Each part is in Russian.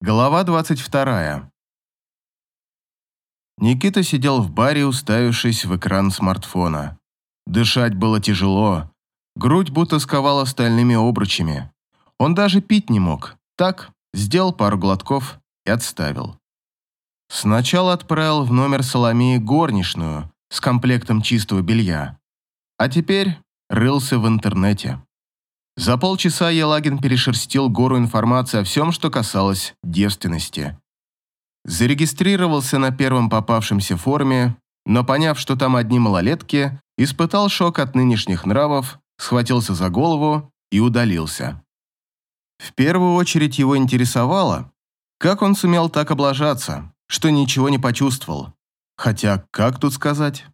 Глава 22. Никита сидел в баре, уставившись в экран смартфона. Дышать было тяжело, грудь будто сковала стальными обручами. Он даже пить не мог. Так, сделал пару глотков и отставил. Сначала отправил в номер Соломеи горничную с комплектом чистого белья. А теперь рылся в интернете. За полчаса Елагин перешерстил гору информации о всем, что касалось девственности. Зарегистрировался на первом попавшемся форуме, но поняв, что там одни малолетки, испытал шок от нынешних нравов, схватился за голову и удалился. В первую очередь его интересовало, как он сумел так облажаться, что ничего не почувствовал. Хотя, как тут сказать?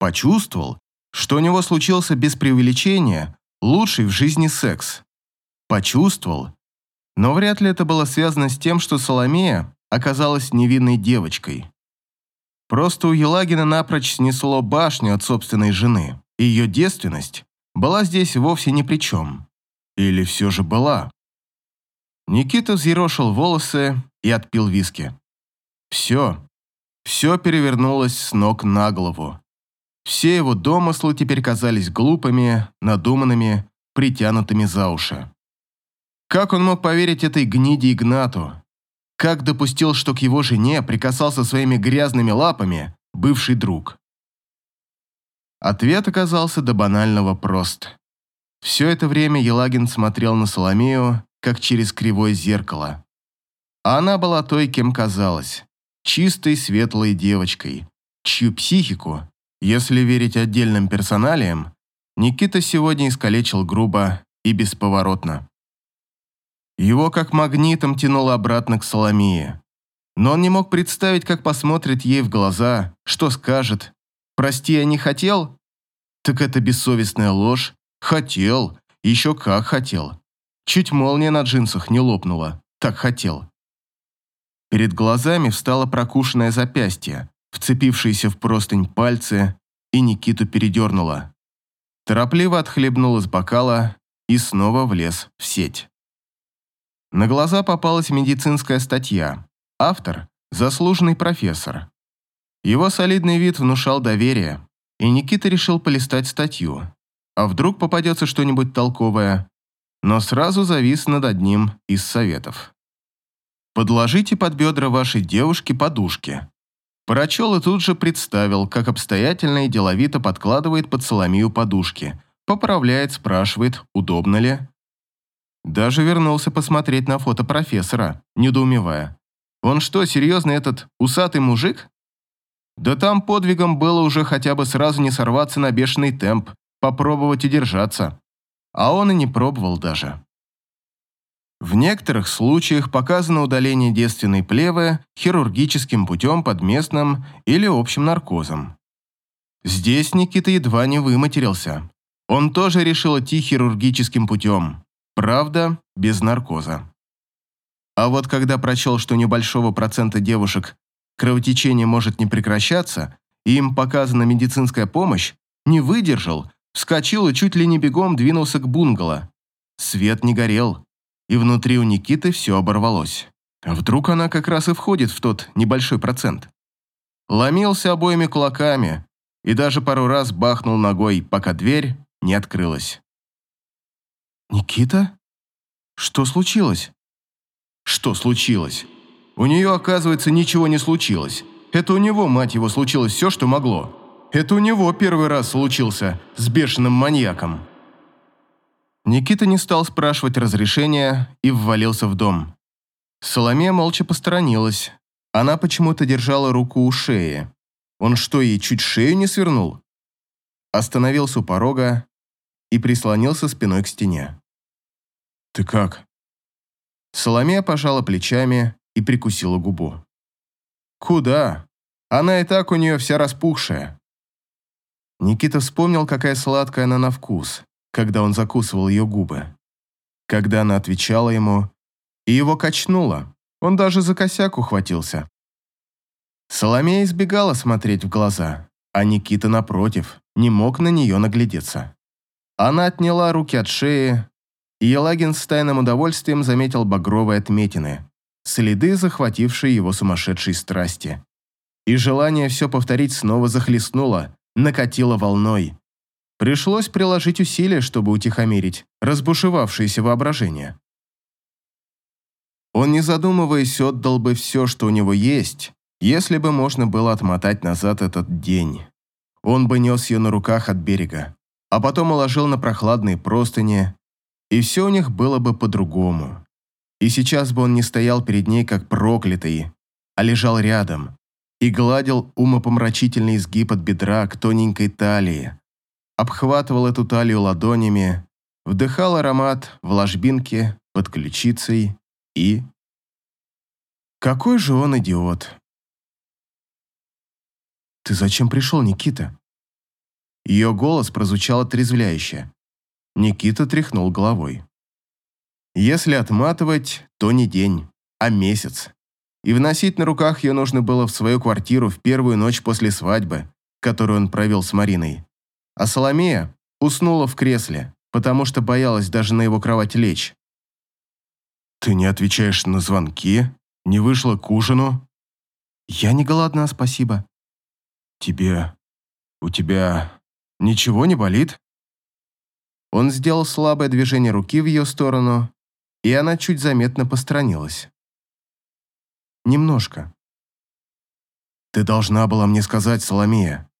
Почувствовал, что у него случился без преувеличения лучший в жизни секс. Почувствовал. Но вряд ли это было связано с тем, что Соломея оказалась невинной девочкой. Просто у Елагина напрочь снесло башню от собственной жены, и ее девственность была здесь вовсе ни при чем. Или все же была. Никита взъерошил волосы и отпил виски. Все, все перевернулось с ног на голову. Все его домыслы теперь казались глупыми, надуманными, притянутыми за уши. Как он мог поверить этой гниде Игнату? Как допустил, что к его жене прикасался своими грязными лапами бывший друг? Ответ оказался до банального прост. Все это время Елагин смотрел на Соломею, как через кривое зеркало. А она была той, кем казалась, чистой светлой девочкой, чью психику если верить отдельным персоналиям, Никита сегодня искалечил грубо и бесповоротно. Его как магнитом тянуло обратно к Соломии. Но он не мог представить, как посмотрит ей в глаза, что скажет. «Прости, я не хотел?» Так это бессовестная ложь. Хотел. Еще как хотел. Чуть молния на джинсах не лопнула. Так хотел. Перед глазами встало прокушенное запястье, вцепившиеся в простынь пальцы, и Никиту передернуло. Торопливо отхлебнул из бокала и снова влез в сеть. На глаза попалась медицинская статья. Автор – заслуженный профессор. Его солидный вид внушал доверие, и Никита решил полистать статью. А вдруг попадется что-нибудь толковое, но сразу завис над одним из советов. Подложите под бедра вашей девушки подушки. Прочел и тут же представил, как обстоятельно и деловито подкладывает под Соломию подушки, поправляет, спрашивает, удобно ли. Даже вернулся посмотреть на фото профессора, недоумевая. Он что, серьезно этот усатый мужик? Да там подвигом было уже хотя бы сразу не сорваться на бешеный темп, попробовать удержаться. А он и не пробовал даже. В некоторых случаях показано удаление девственной плевы хирургическим путем под местным или общим наркозом. Здесь Никита едва не выматерился. Он тоже решил идти хирургическим путем, правда, без наркоза. А вот когда прочел, что небольшого процента девушек кровотечение может не прекращаться, и им показана медицинская помощь, не выдержал, вскочил и чуть ли не бегом двинулся к бунгало. Свет не горел, и внутри у Никиты все оборвалось. Вдруг она как раз и входит в тот небольшой процент. Ломился обоими кулаками и даже пару раз бахнул ногой, пока дверь не открылась. «Никита? Что случилось?» «Что случилось? У нее, оказывается, ничего не случилось. Это у него, мать его, случилось все, что могло. Это у него первый раз случился с бешеным маньяком». Никита не стал спрашивать разрешения и ввалился в дом. Соломея молча посторонилась. Она почему-то держала руку у шеи. Он что, ей чуть шею не свернул? Остановился у порога и прислонился спиной к стене. «Ты как?» Соломея пожала плечами и прикусила губу. «Куда? Она и так у нее вся распухшая». Никита вспомнил, какая сладкая она на вкус когда он закусывал ее губы. Когда она отвечала ему, и его качнуло, он даже за косяк ухватился. Соломея избегала смотреть в глаза, а Никита, напротив, не мог на нее наглядеться. Она отняла руки от шеи, и Елагин с тайным удовольствием заметил багровые отметины. следы, захватившие его сумасшедшей страсти. И желание все повторить снова захлестнуло, накатило волной. Пришлось приложить усилия, чтобы утихомирить разбушевавшееся воображение. Он, не задумываясь, отдал бы все, что у него есть, если бы можно было отмотать назад этот день. Он бы нес ее на руках от берега, а потом уложил на прохладные простыни, и все у них было бы по-другому. И сейчас бы он не стоял перед ней как проклятый, а лежал рядом и гладил умопомрачительный изгиб от бедра к тоненькой талии, обхватывал эту талию ладонями, вдыхал аромат в ложбинке под ключицей и... Какой же он идиот! «Ты зачем пришел, Никита?» Ее голос прозвучал отрезвляюще. Никита тряхнул головой. Если отматывать, то не день, а месяц. И вносить на руках ее нужно было в свою квартиру в первую ночь после свадьбы, которую он провел с Мариной. А Соломея уснула в кресле, потому что боялась даже на его кровать лечь. «Ты не отвечаешь на звонки? Не вышла к ужину?» «Я не голодна, спасибо». «Тебе... у тебя ничего не болит?» Он сделал слабое движение руки в ее сторону, и она чуть заметно посторонилась. «Немножко». «Ты должна была мне сказать, Соломея.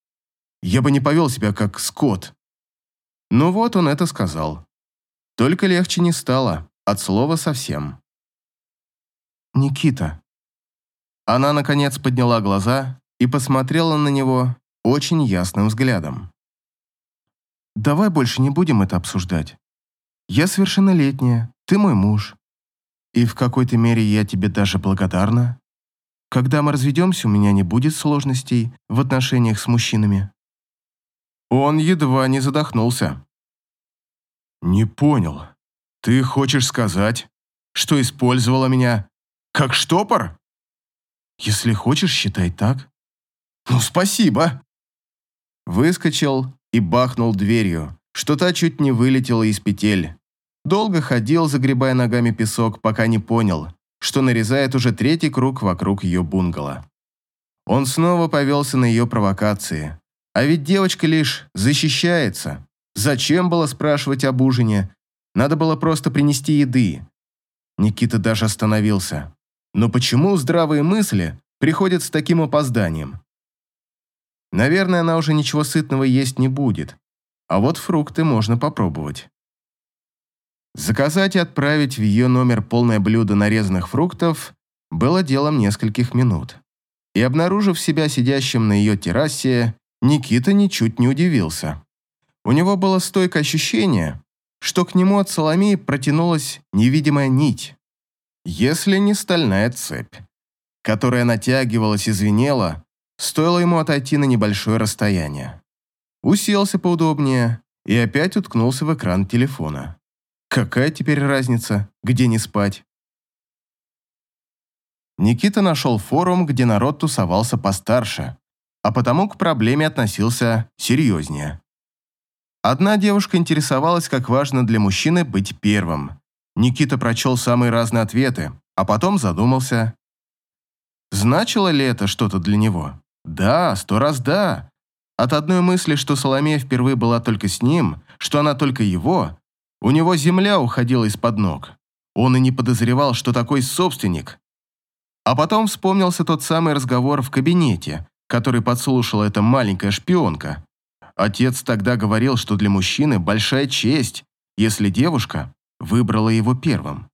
Я бы не повел себя как скот». Ну вот он это сказал. Только легче не стало, от слова совсем. «Никита». Она, наконец, подняла глаза и посмотрела на него очень ясным взглядом. «Давай больше не будем это обсуждать. Я совершеннолетняя, ты мой муж. И в какой-то мере я тебе даже благодарна. Когда мы разведемся, у меня не будет сложностей в отношениях с мужчинами». Он едва не задохнулся. «Не понял. Ты хочешь сказать, что использовала меня как штопор?» «Если хочешь, считай так». «Ну, спасибо!» Выскочил и бахнул дверью, что та чуть не вылетела из петель. Долго ходил, загребая ногами песок, пока не понял, что нарезает уже третий круг вокруг ее бунгало. Он снова повелся на ее провокации. А ведь девочка лишь защищается. Зачем было спрашивать об ужине? Надо было просто принести еды. Никита даже остановился. Но почему здравые мысли приходят с таким опозданием? Наверное, она уже ничего сытного есть не будет, а вот фрукты можно попробовать. Заказать и отправить в ее номер полное блюдо нарезанных фруктов было делом нескольких минут. И обнаружив себя сидящим на ее террасе, Никита ничуть не удивился. У него было стойкое ощущение, что к нему от Соломеи протянулась невидимая нить если не стальная цепь, которая натягивалась и звенела, стоило ему отойти на небольшое расстояние. Уселся поудобнее и опять уткнулся в экран телефона. Какая теперь разница, где не спать? Никита нашел форум, где народ тусовался постарше, а потому к проблеме относился серьезнее. Одна девушка интересовалась, как важно для мужчины быть первым. Никита прочел самые разные ответы, а потом задумался. Значило ли это что-то для него? Да, сто раз да. От одной мысли, что Соломея впервые была только с ним, что она только его, у него земля уходила из-под ног. Он и не подозревал, что такой собственник. А потом вспомнился тот самый разговор в кабинете, который подслушала эта маленькая шпионка. Отец тогда говорил, что для мужчины большая честь, если девушка выбрала его первым.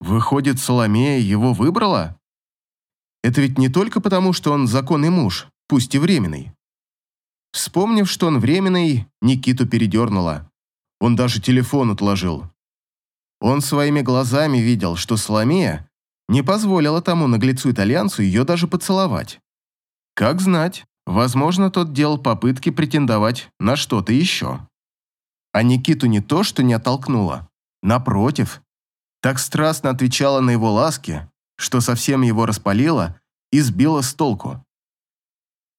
Выходит, Соломея его выбрала? Это ведь не только потому, что он законный муж, пусть и временный. Вспомнив, что он временный, Никиту передернуло. Он даже телефон отложил. Он своими глазами видел, что Соломея не позволила тому наглецу-итальянцу ее даже поцеловать. Как знать, возможно, тот делал попытки претендовать на что-то еще. А Никиту не то, что не оттолкнуло, Напротив, так страстно отвечала на его ласки, что совсем его распалило и сбило с толку.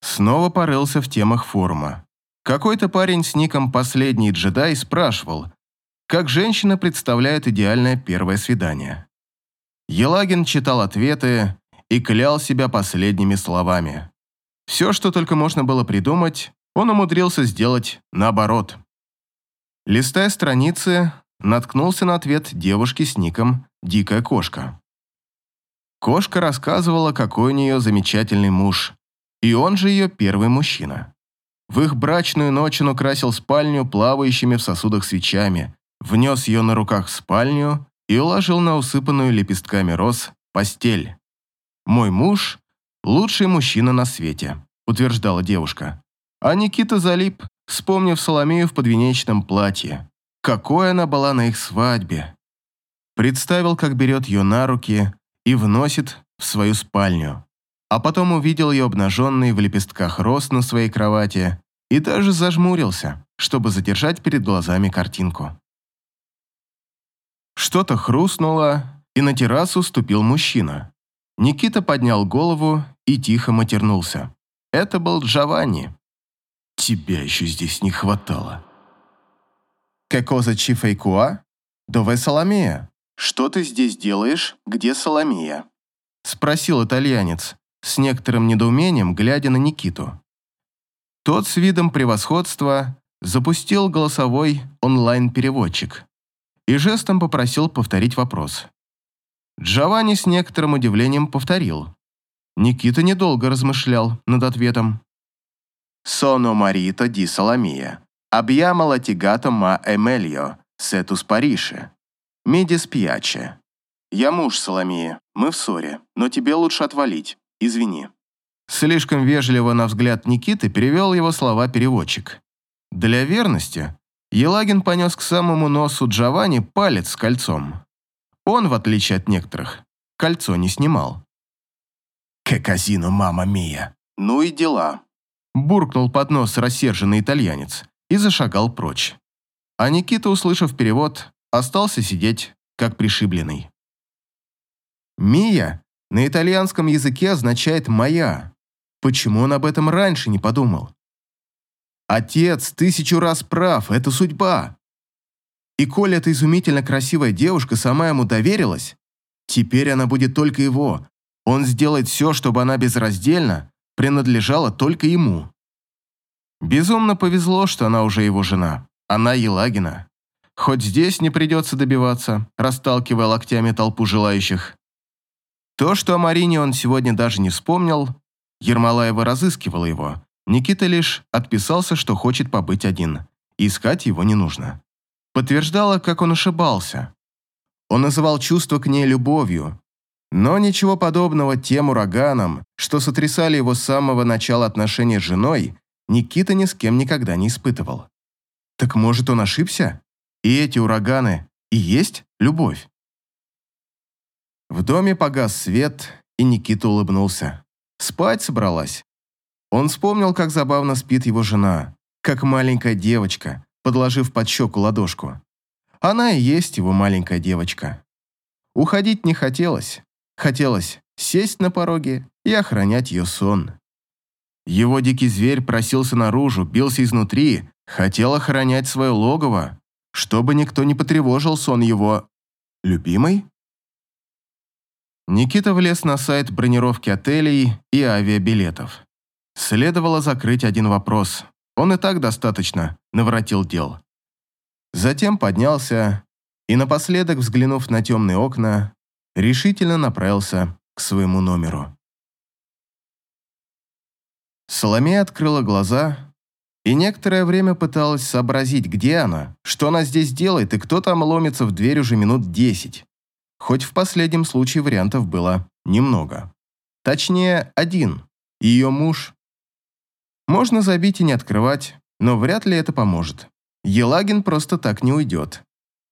Снова порылся в темах форума. Какой-то парень с ником «Последний джедай» спрашивал, как женщина представляет идеальное первое свидание. Елагин читал ответы и клял себя последними словами. Все, что только можно было придумать, он умудрился сделать наоборот. Листая страницы, наткнулся на ответ девушки с ником «Дикая кошка». Кошка рассказывала, какой у нее замечательный муж, и он же ее первый мужчина. В их брачную ночь он украсил спальню плавающими в сосудах свечами, внес ее на руках в спальню и уложил на усыпанную лепестками роз постель. «Мой муж – лучший мужчина на свете», – утверждала девушка. А Никита залип, вспомнив Соломею в подвенечном платье. Какой она была на их свадьбе. Представил, как берет ее на руки и вносит в свою спальню а потом увидел ее обнаженной в лепестках роз на своей кровати и даже зажмурился, чтобы задержать перед глазами картинку. Что-то хрустнуло, и на террасу ступил мужчина. Никита поднял голову и тихо матернулся. Это был Джованни. «Тебя еще здесь не хватало». «Кекоза Чифейкуа? Дове Соломея?» «Что ты здесь делаешь? Где Соломея?» Спросил итальянец, с некоторым недоумением, глядя на Никиту. Тот с видом превосходства запустил голосовой онлайн-переводчик и жестом попросил повторить вопрос. Джованни с некоторым удивлением повторил. Никита недолго размышлял над ответом. «Соно марито ди Соломия, latigato ma è meglio, сетус парише, меди спьяче». «Я муж Соломия, мы в ссоре, но тебе лучше отвалить. Извини». Слишком вежливо на взгляд Никиты перевел его слова переводчик. Для верности Елагин понес к самому носу Джованни палец с кольцом. Он, в отличие от некоторых, кольцо не снимал. «К казино, мама мия!» «Ну и дела!» Буркнул под нос рассерженный итальянец и зашагал прочь. А Никита, услышав перевод, остался сидеть, как пришибленный. Мия на итальянском языке означает «моя». Почему он об этом раньше не подумал? Отец тысячу раз прав, это судьба. И коль эта изумительно красивая девушка сама ему доверилась, теперь она будет только его. Он сделает все, чтобы она безраздельно принадлежала только ему. Безумно повезло, что она уже его жена. Она Елагина. Хоть здесь не придется добиваться, расталкивая локтями толпу желающих. То, что о Марине он сегодня даже не вспомнил, Ермолаева разыскивала его. Никита лишь отписался, что хочет побыть один, искать его не нужно. Подтверждала, как он ошибался. Он называл чувство к ней любовью, но ничего подобного тем ураганам, что сотрясали его с самого начала отношений с женой, Никита ни с кем никогда не испытывал. Так может, он ошибся? И эти ураганы и есть любовь? В доме погас свет, и Никита улыбнулся. Спать собралась. Он вспомнил, как забавно спит его жена, как маленькая девочка, подложив под щеку ладошку. Она и есть его маленькая девочка. Уходить не хотелось. Хотелось сесть на пороге и охранять ее сон. Его дикий зверь просился наружу, бился изнутри, хотел охранять свое логово, чтобы никто не потревожил сон его... любимой? Никита влез на сайт бронировки отелей и авиабилетов. Следовало закрыть один вопрос. Он и так достаточно наворотил дел. Затем поднялся и, напоследок взглянув на темные окна, решительно направился к своему номеру. Соломея открыла глаза и некоторое время пыталась сообразить, где она, что она здесь делает и кто там ломится в дверь уже минут десять хоть в последнем случае вариантов было немного. Точнее, один. Ее муж. Можно забить и не открывать, но вряд ли это поможет. Елагин просто так не уйдет.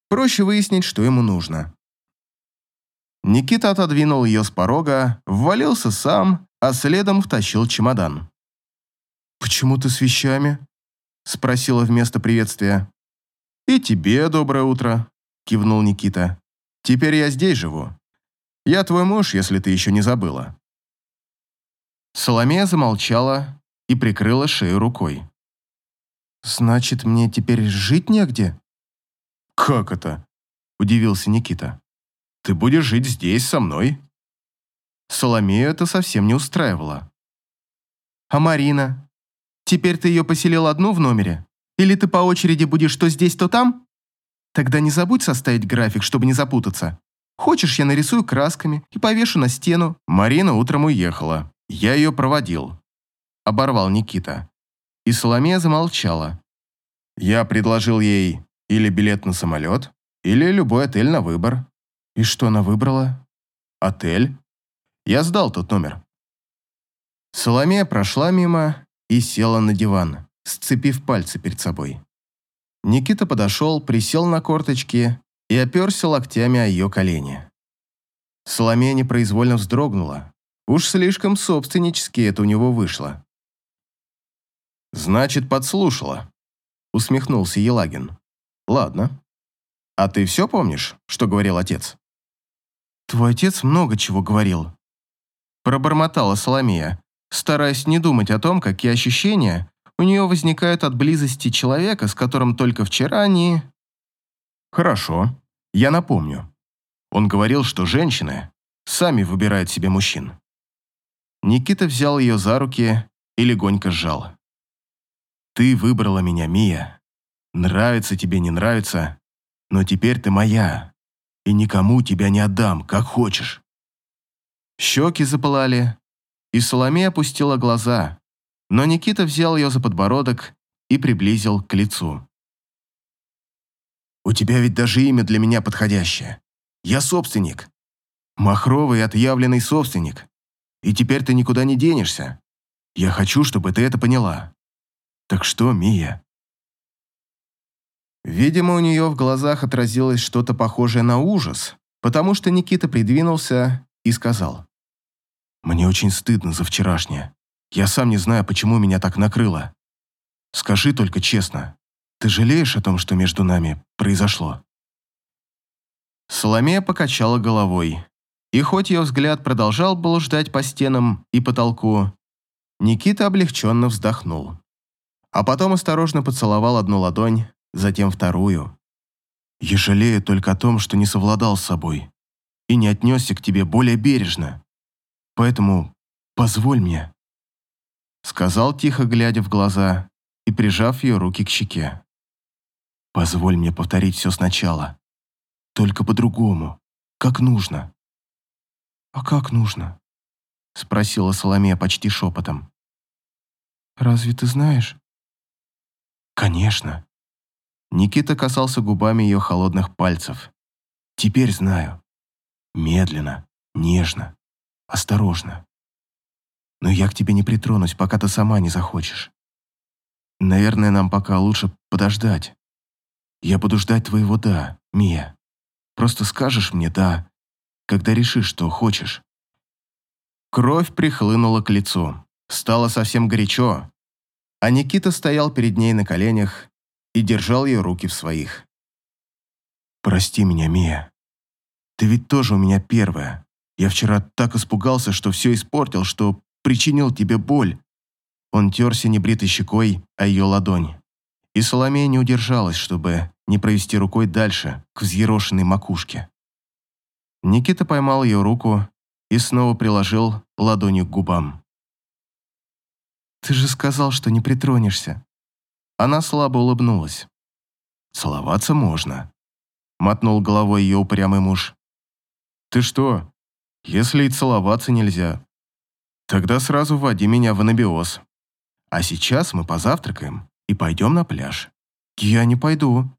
Проще выяснить, что ему нужно. Никита отодвинул ее с порога, ввалился сам, а следом втащил чемодан. «Почему ты с вещами?» – спросила вместо приветствия. «И тебе доброе утро», – кивнул Никита. Теперь я здесь живу. Я твой муж, если ты еще не забыла». Соломея замолчала и прикрыла шею рукой. «Значит, мне теперь жить негде?» «Как это?» – удивился Никита. Ты будешь жить здесь со мной». Соломею это совсем не устраивало. «А Марина? Теперь ты ее поселил одну в номере? Или ты по очереди будешь то здесь, то там? Тогда не забудь составить график, чтобы не запутаться. Хочешь, я нарисую красками и повешу на стену». Марина утром уехала. Я ее проводил. Оборвал Никита. И Соломея замолчала. Я предложил ей или билет на самолет, или любой отель на выбор. И что она выбрала? Отель. Я сдал тот номер. Соломея прошла мимо и села на диван, сцепив пальцы перед собой. Никита подошел, присел на корточки и оперся локтями о ее колени. Соломея непроизвольно вздрогнула. Уж слишком собственнически это у него вышло. «Значит, подслушала», — усмехнулся Елагин. «Ладно. А ты все помнишь, что говорил отец?» «Твой отец много чего говорил», — пробормотала Соломея, стараясь не думать о том, какие ощущения у нее возникают от близости человека, с которым только вчера они... «Хорошо, я напомню. Он говорил, что женщины сами выбирают себе мужчин». Никита взял ее за руки и легонько сжал. «Ты выбрала меня, Мия. Нравится тебе, не нравится, но теперь ты моя, и никому тебя не отдам, как хочешь». Щеки запылали, и Соломея опустила глаза, но Никита взял ее за подбородок и приблизил к лицу. «У тебя ведь даже имя для меня подходящее. Я собственник. Махровый отъявленный собственник. И теперь ты никуда не денешься. Я хочу, чтобы ты это поняла. Так что, Мия?» Видимо, у нее в глазах отразилось что-то похожее на ужас, потому что Никита придвинулся и сказал. «Мне очень стыдно за вчерашнее. Я сам не знаю, почему меня так накрыло. Скажи только честно, ты жалеешь о том, что между нами произошло?» Соломея покачала головой, и хоть ее взгляд продолжал блуждать по стенам и потолку, Никита облегченно вздохнул. А потом осторожно поцеловал одну ладонь, затем вторую. «Я жалею только о том, что не совладал с собой и не отнесся к тебе более бережно. Поэтому позволь мне», — сказал тихо, глядя в глаза и прижав ее руки к щеке. «Позволь мне повторить все сначала, только по-другому, как нужно». «А как нужно?» — спросила Соломея почти шепотом. «Разве ты знаешь?» «Конечно». Никита касался губами ее холодных пальцев. «Теперь знаю. Медленно, нежно, осторожно. Но я к тебе не притронусь, пока ты сама не захочешь. Наверное, нам пока лучше подождать. Я буду ждать твоего «да», Мия. Просто скажешь мне «да», когда решишь, что хочешь». Кровь прихлынула к лицу. Стало совсем горячо, а Никита стоял перед ней на коленях и держал ее руки в своих. «Прости меня, Мия. Ты ведь тоже у меня первая. Я вчера так испугался, что все испортил, что причинил тебе боль». Он терся небритой щекой о ее ладонь. И Соломея не удержалась, чтобы не провести рукой дальше, к взъерошенной макушке. Никита поймал ее руку и снова приложил ладонью к губам. «Ты же сказал, что не притронешься». Она слабо улыбнулась. «Целоваться можно», — мотнул головой ее упрямый муж. «Ты что, если и целоваться нельзя, тогда сразу вводи меня в анабиоз. А сейчас мы позавтракаем и пойдем на пляж». «Я не пойду».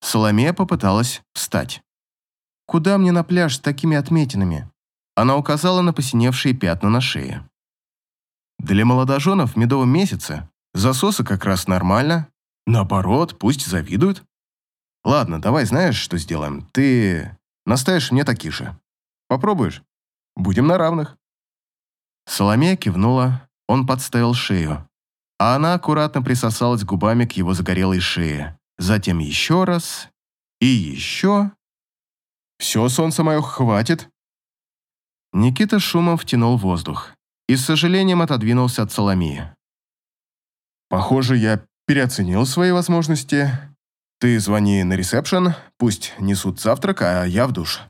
Соломея попыталась встать. «Куда мне на пляж с такими отметинами?» Она указала на посиневшие пятна на шее. Для молодоженов в медовом месяце засосы как раз нормально. Наоборот, пусть завидуют. Ладно, давай знаешь, что сделаем? Ты наставишь мне такие же. Попробуешь? Будем на равных. Соломея кивнула, он подставил шею, а она аккуратно присосалась губами к его загорелой шее. Затем еще раз и еще. «Все, солнце мое, хватит!» Никита шумом втянул воздух и с сожалением отодвинулся от Соломии. «Похоже, я переоценил свои возможности. Ты звони на ресепшн, пусть несут завтрак, а я в душ».